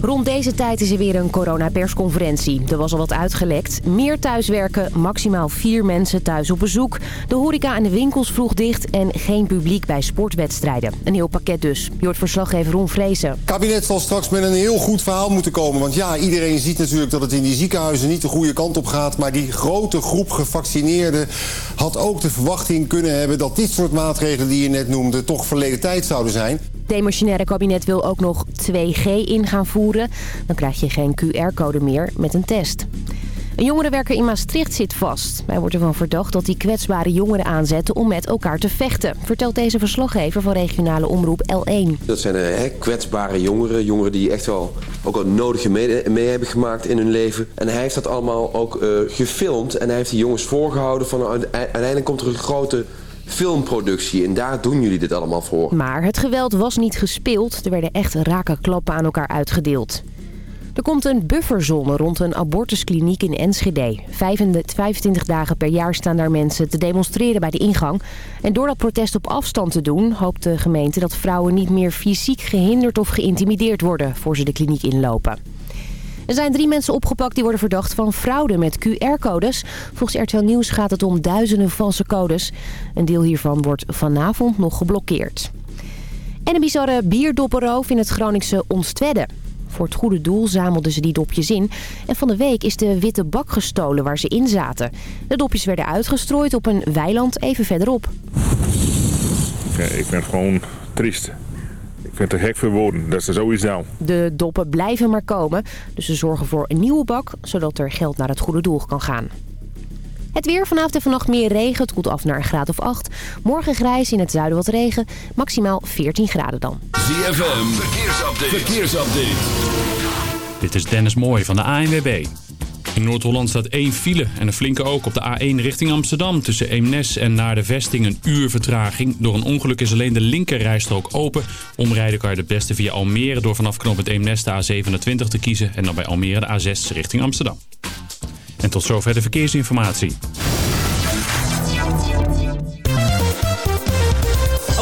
Rond deze tijd is er weer een coronapersconferentie. Er was al wat uitgelekt. Meer thuiswerken, maximaal vier mensen thuis op bezoek. De horeca en de winkels vroeg dicht en geen publiek bij sportwedstrijden. Een heel pakket dus. Je hoort verslaggever Ron Vrezen. Het kabinet zal straks met een heel goed verhaal moeten komen. Want ja, iedereen ziet natuurlijk dat het in die ziekenhuizen niet de goede kant op gaat. Maar die grote groep gevaccineerden had ook de verwachting kunnen hebben... dat dit soort maatregelen die je net noemde toch verleden tijd zouden zijn. Het demissionaire kabinet wil ook nog 2G in gaan voeren. Dan krijg je geen QR-code meer met een test. Een jongerenwerker in Maastricht zit vast. Hij wordt ervan verdacht dat hij kwetsbare jongeren aanzette om met elkaar te vechten. Vertelt deze verslaggever van regionale omroep L1. Dat zijn uh, kwetsbare jongeren. Jongeren die echt wel ook wat nodige mee, mee, hebben gemaakt in hun leven. En hij heeft dat allemaal ook uh, gefilmd. En hij heeft die jongens voorgehouden. Van, uiteindelijk komt er een grote filmproductie. En daar doen jullie dit allemaal voor. Maar het geweld was niet gespeeld. Er werden echt rake klappen aan elkaar uitgedeeld. Er komt een bufferzone rond een abortuskliniek in Enschede. 25 dagen per jaar staan daar mensen te demonstreren bij de ingang. En door dat protest op afstand te doen... hoopt de gemeente dat vrouwen niet meer fysiek gehinderd of geïntimideerd worden... voor ze de kliniek inlopen. Er zijn drie mensen opgepakt die worden verdacht van fraude met QR-codes. Volgens RTL Nieuws gaat het om duizenden valse codes. Een deel hiervan wordt vanavond nog geblokkeerd. En een bizarre bierdoppenroof in het Groningse Onstwedde. Voor het goede doel zamelden ze die dopjes in. En van de week is de witte bak gestolen waar ze in zaten. De dopjes werden uitgestrooid op een weiland even verderop. ik ben gewoon triest. Het te gek voor woorden. Dat is er zoiets nou. De doppen blijven maar komen. Dus ze zorgen voor een nieuwe bak, zodat er geld naar het goede doel kan gaan. Het weer vanavond en vannacht meer regen. Het koelt af naar een graad of 8. Morgen grijs, in het zuiden wat regen. Maximaal 14 graden dan. ZFM, verkeersupdate. verkeersupdate. Dit is Dennis Mooij van de ANWB. In Noord-Holland staat één file en een flinke ook op de A1 richting Amsterdam. Tussen Eemnes en naar de vesting een uur vertraging. Door een ongeluk is alleen de linkerrijstrook open. Omrijden kan je het beste via Almere door vanaf knooppunt Eemnes de A27 te kiezen. En dan bij Almere de A6 richting Amsterdam. En tot zover de verkeersinformatie.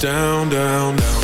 down, down, down,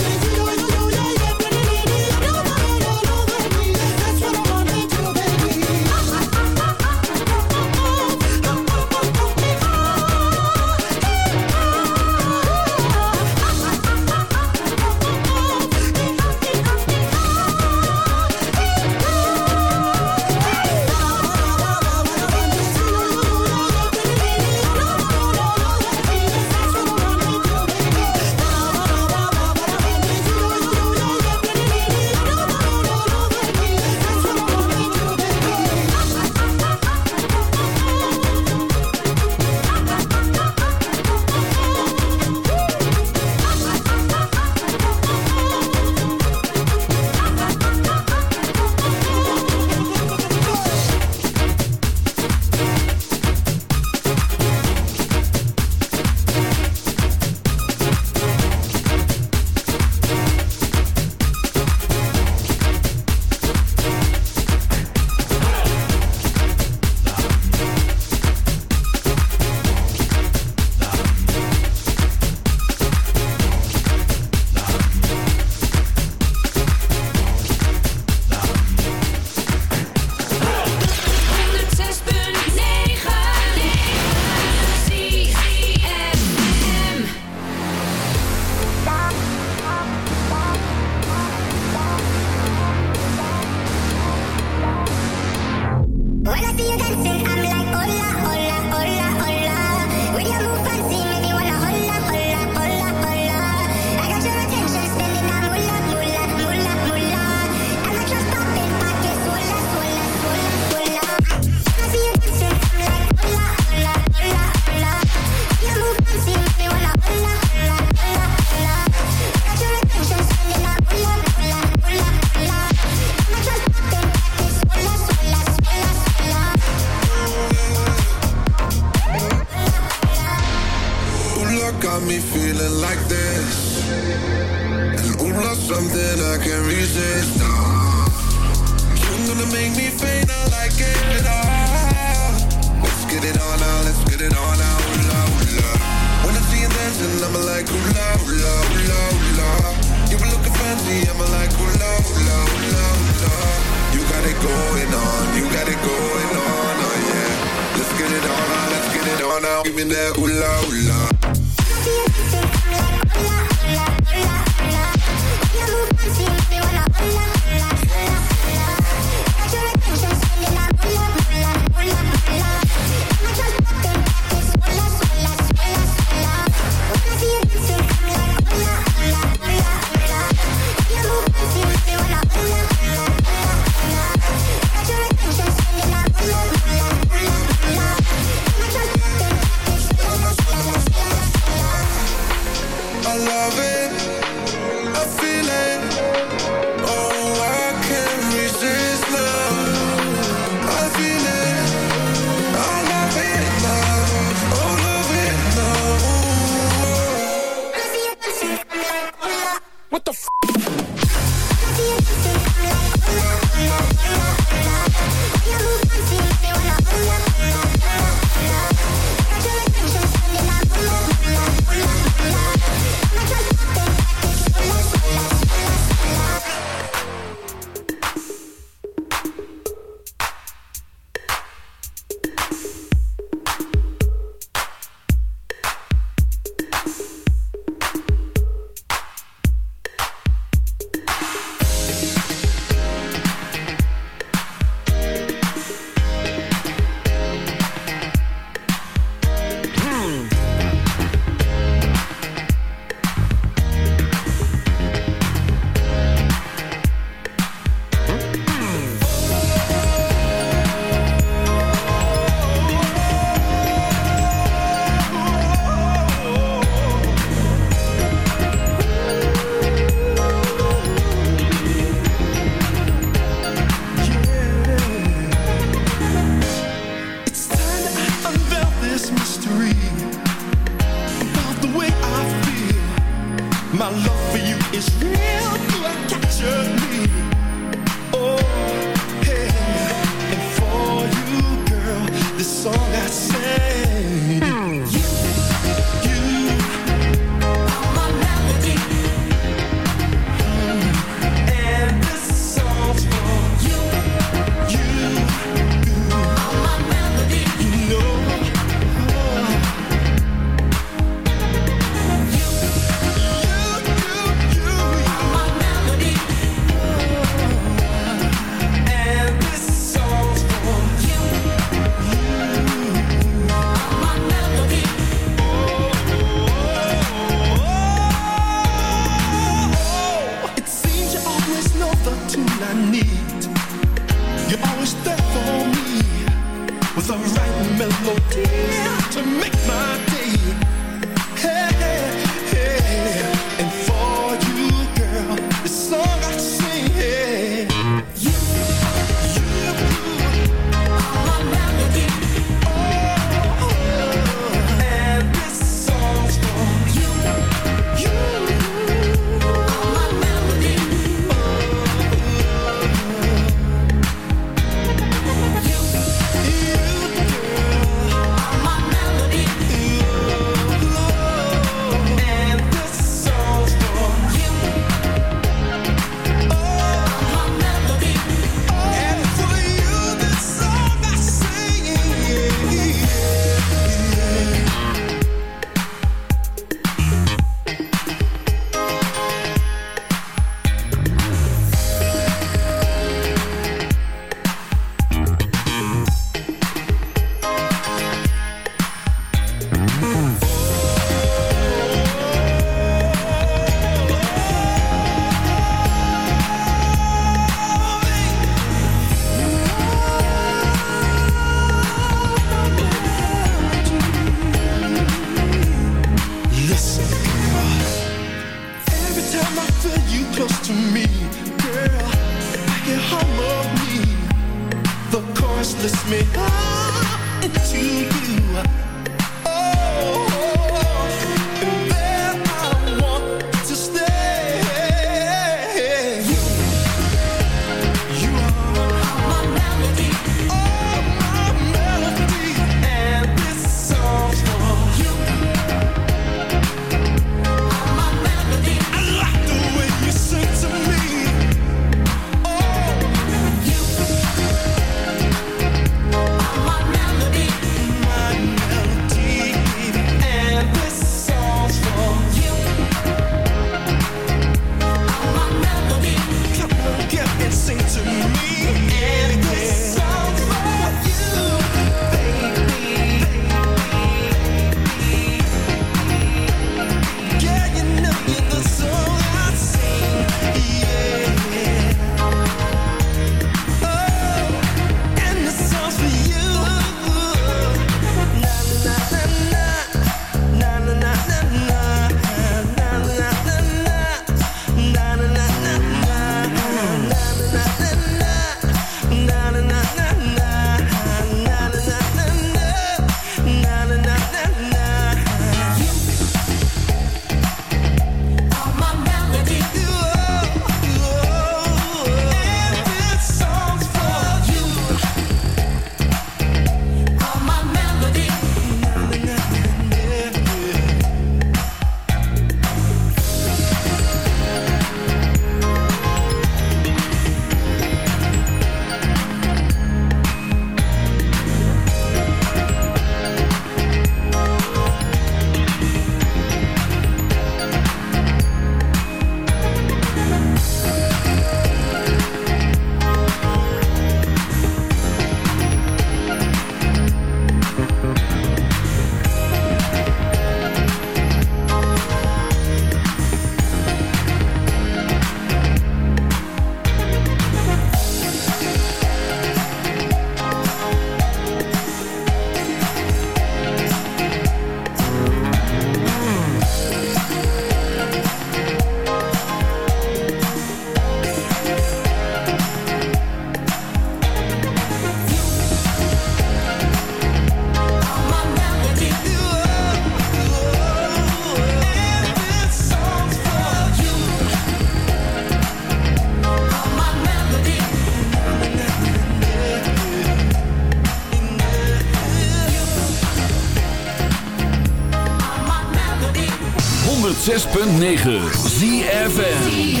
106.9 ZFN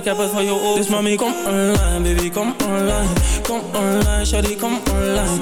ik heb het voor je over Dus mami, kom online, baby, kom online. Kom online, shawty, Kom online,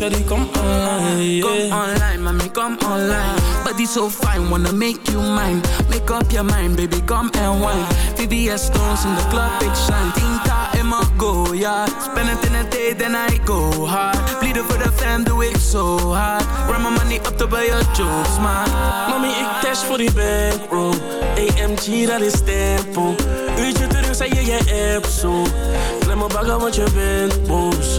shawty, kom online yeah. Come online, mommy, come online. Body so fine, wanna make you mine. Make up your mind, baby, come and wine. VVS stones in the club, big shine. Tinta in my go, yeah. Spend it in a day, then I go hard. Bleeden for the fam, do it so hard. Run my money up to buy your jokes, man. Mami, ik dash voor die bankroll AMG, dat is tempo Uurtje terug, zei je je app zo Klem me bagger, want je bent boos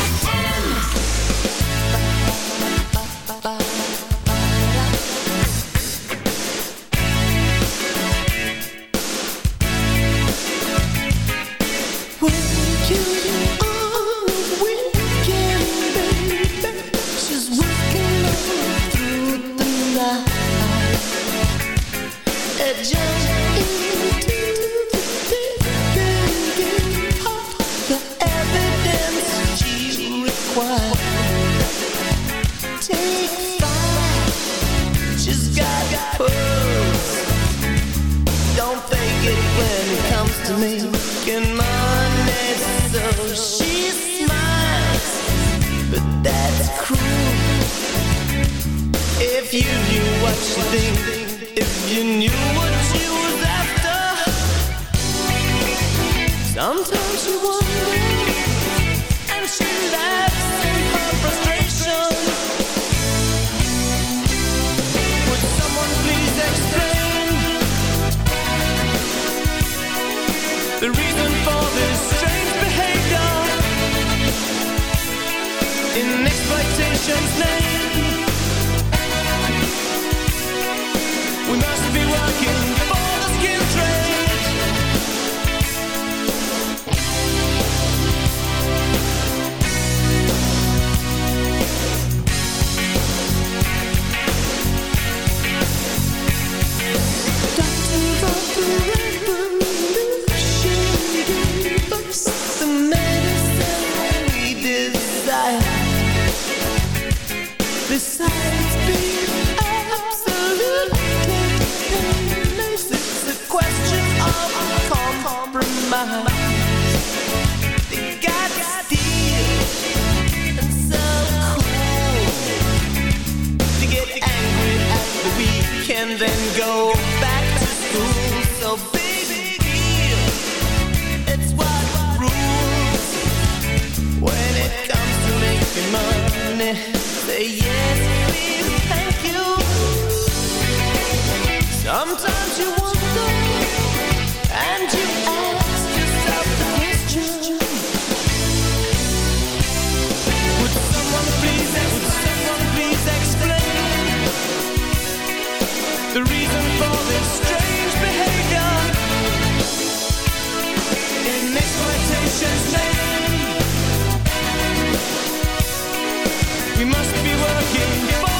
Besides being absolutely question. They got steel and so cool get angry at the weekend, then go back to school. So deal, it's what rules when it comes to making money. Say yes, please, thank you. Sometimes you wonder And you ask yourself the question. Would someone please, would someone please explain The reason for this strange behavior? In expectation's name We must king.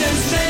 Patience.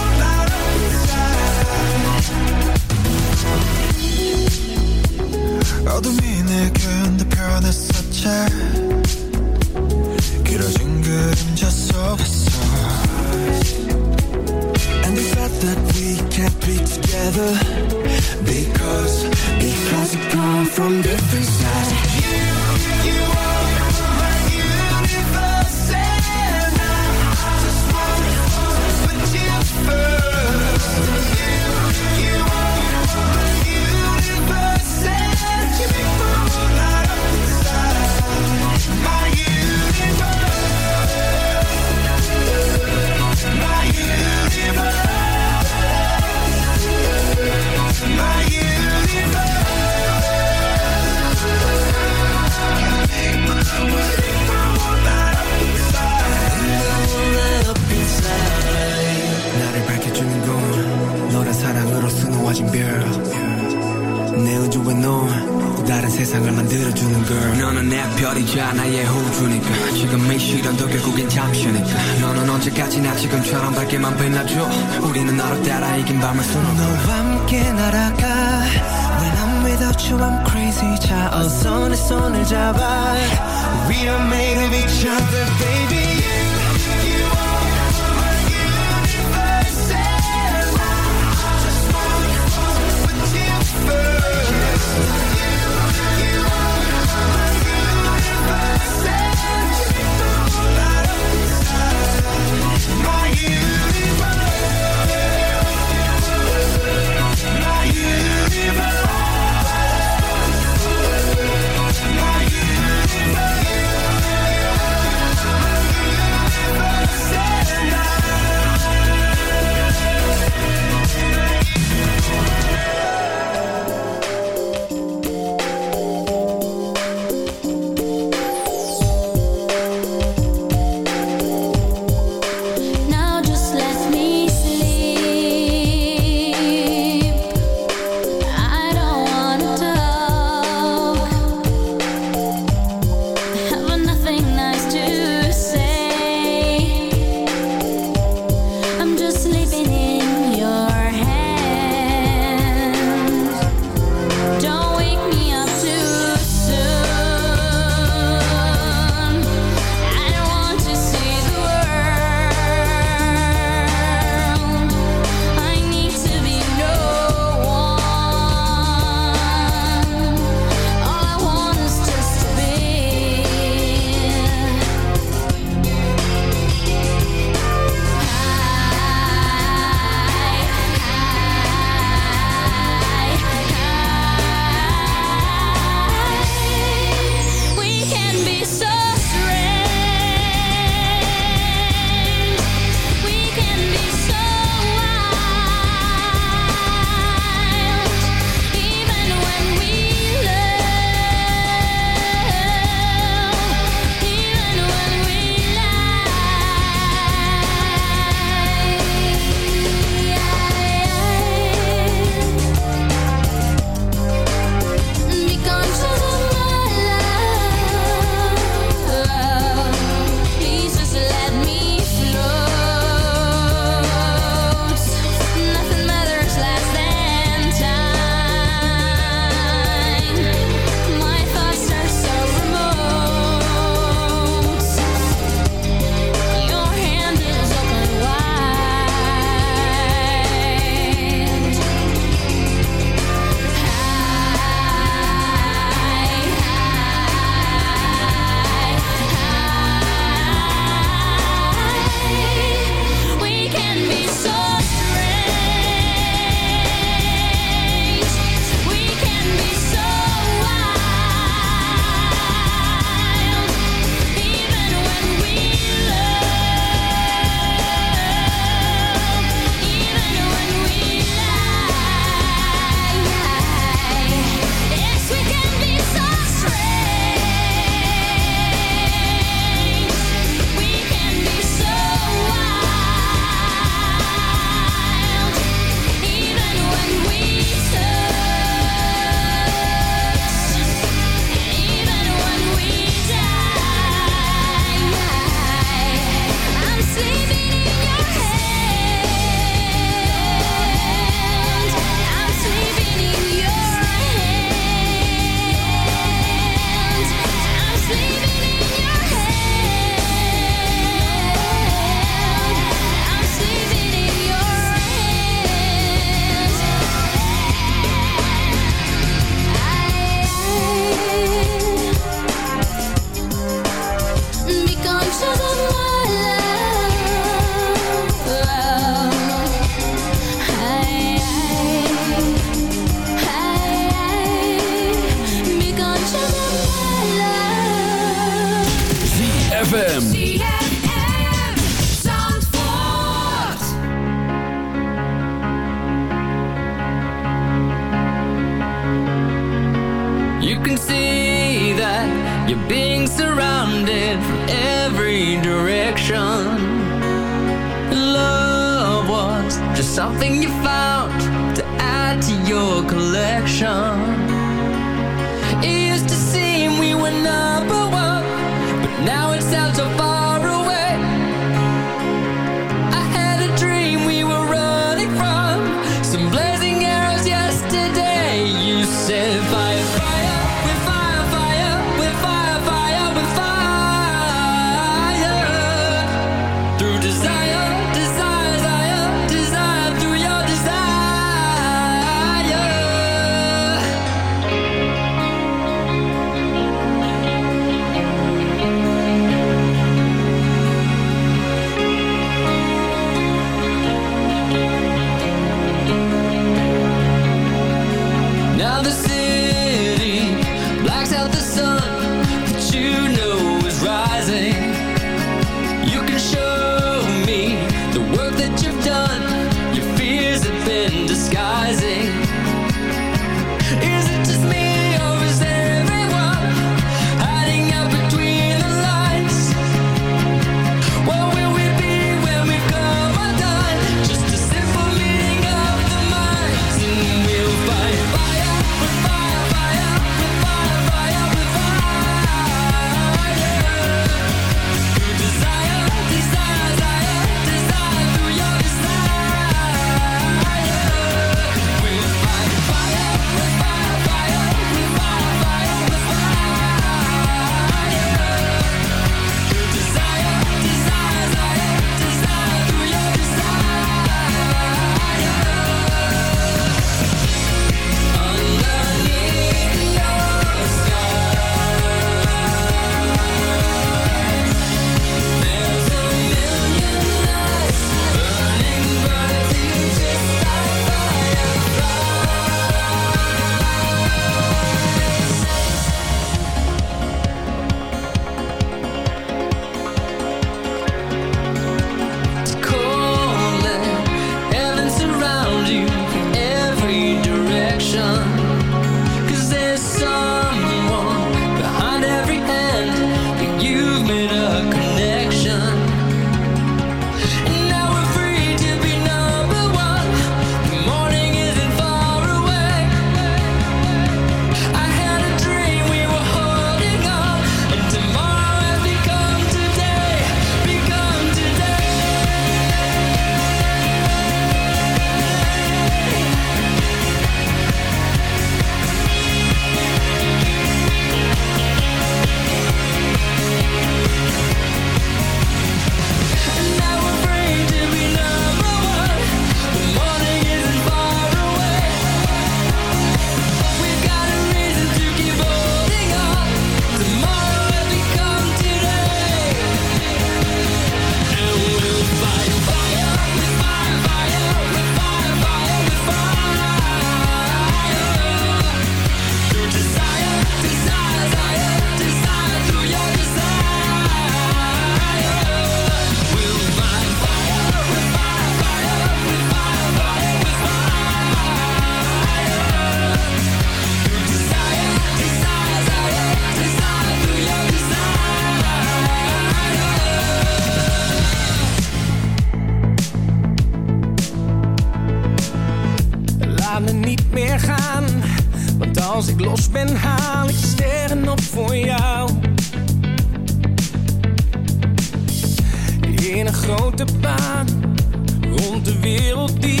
de wereld die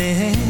Me.